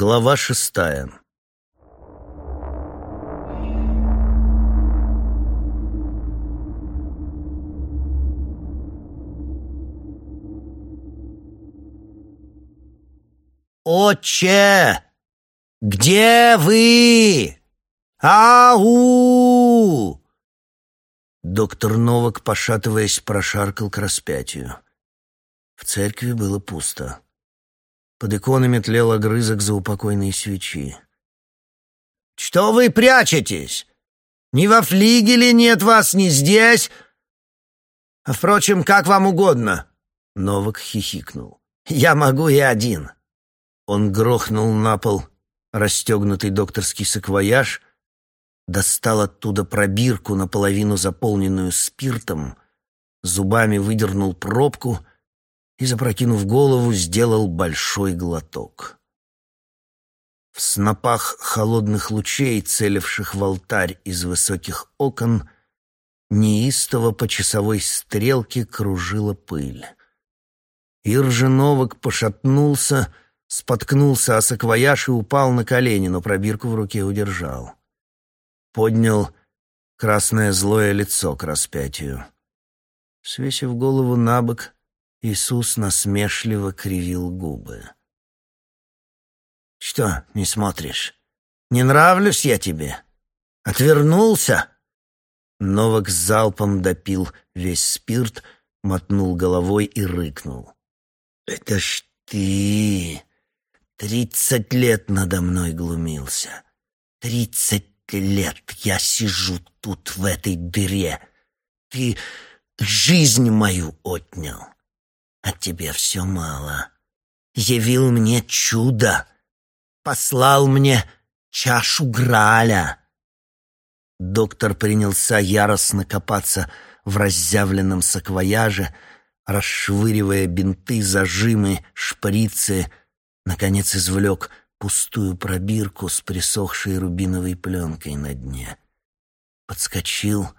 Глава шестая «Отче! Где вы? Ау!» Доктор Новак, пошатываясь, прошаркал к распятию. В церкви было пусто. Под иконами тлел огрызок заупокойной свечи. «Что вы прячетесь? Ни во флигеле нет вас, ни здесь. А, впрочем, как вам угодно». Новак хихикнул. «Я могу и один». Он грохнул на пол расстегнутый докторский саквояж, достал оттуда пробирку, наполовину заполненную спиртом, зубами выдернул пробку и, запрокинув голову, сделал большой глоток. В снопах холодных лучей, целивших в алтарь из высоких окон, неистово по часовой стрелке кружила пыль. Ирженовок пошатнулся, споткнулся о саквояж и упал на колени, но пробирку в руке удержал. Поднял красное злое лицо к распятию. Свесив голову на бок, Иисус насмешливо кривил губы. «Что, не смотришь? Не нравлюсь я тебе? Отвернулся?» Новак залпом допил весь спирт, мотнул головой и рыкнул. «Это ж ты! Тридцать лет надо мной глумился. Тридцать лет я сижу тут, в этой дыре. Ты жизнь мою отнял. А тебе все мало. Явил мне чудо. Послал мне чашу Граля. Доктор принялся яростно копаться в разъявленном саквояже, расшвыривая бинты, зажимы, шприцы. Наконец извлек пустую пробирку с присохшей рубиновой пленкой на дне. Подскочил,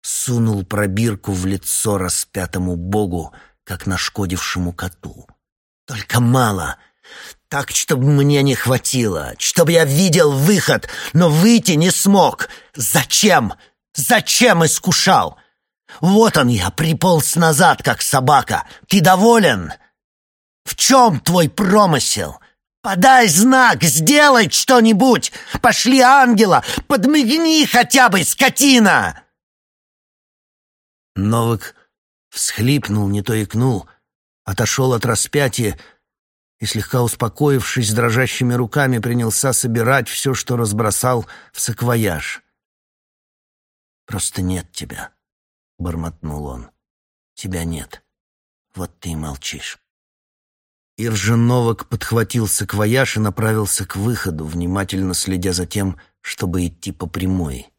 сунул пробирку в лицо распятому богу, как нашкодившему коту. Только мало. Так, чтобы мне не хватило, чтобы я видел выход, но выйти не смог. Зачем? Зачем искушал? Вот он я, приполз назад, как собака. Ты доволен? В чем твой промысел? Подай знак, сделай что-нибудь. Пошли ангела, подмигни хотя бы, скотина. Новик всхлипнул, не то икнул, отошел от распятия и, слегка успокоившись, дрожащими руками принялся собирать все, что разбросал в саквояж. «Просто нет тебя», — бормотнул он. «Тебя нет. Вот ты и молчишь». Ирженовок подхватил саквояж и направился к выходу, внимательно следя за тем, чтобы идти по прямой.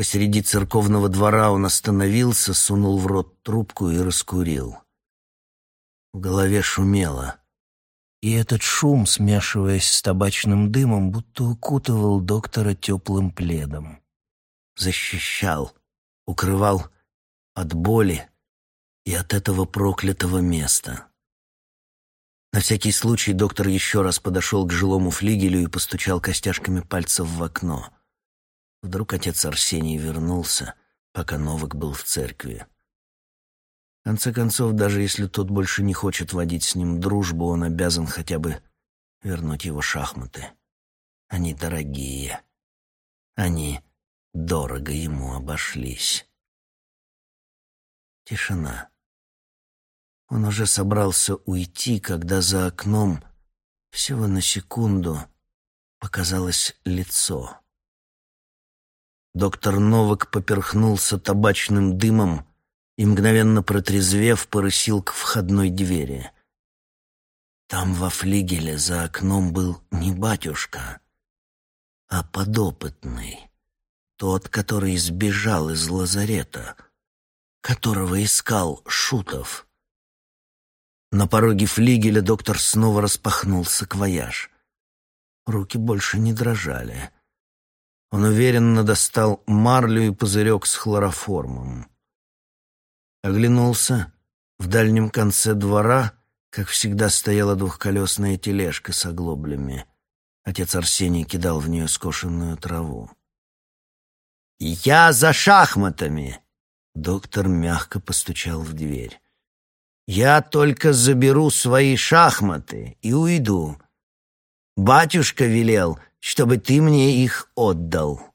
Посреди церковного двора он остановился, сунул в рот трубку и раскурил. В голове шумело. И этот шум, смешиваясь с табачным дымом, будто укутывал доктора теплым пледом. Защищал, укрывал от боли и от этого проклятого места. На всякий случай доктор еще раз подошел к жилому флигелю и постучал костяшками пальцев в окно. Вдруг отец Арсений вернулся, пока Новак был в церкви. В конце концов, даже если тот больше не хочет водить с ним дружбу, он обязан хотя бы вернуть его шахматы. Они дорогие. Они дорого ему обошлись. Тишина. Он уже собрался уйти, когда за окном всего на секунду показалось лицо. Доктор Новак поперхнулся табачным дымом и, мгновенно протрезвев, порысил к входной двери. Там во флигеле за окном был не батюшка, а подопытный, тот, который сбежал из лазарета, которого искал Шутов. На пороге флигеля доктор снова распахнул саквояж. Руки больше не дрожали — он уверенно достал марлю и пузырек с хлороформом. Оглянулся в дальнем конце двора Как всегда, стояла двухколесная тележка с оглоблями. Отец Арсений кидал в нее скошенную траву. «Я за шахматами!» Доктор мягко постучал в дверь. «Я только заберу свои шахматы и уйду. Батюшка велел, чтобы ты мне их отдал».